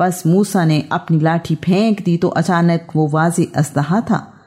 बस मूसा ने अपनी लाठी फेंक दी तो अचानक वो वाजी असलहा था।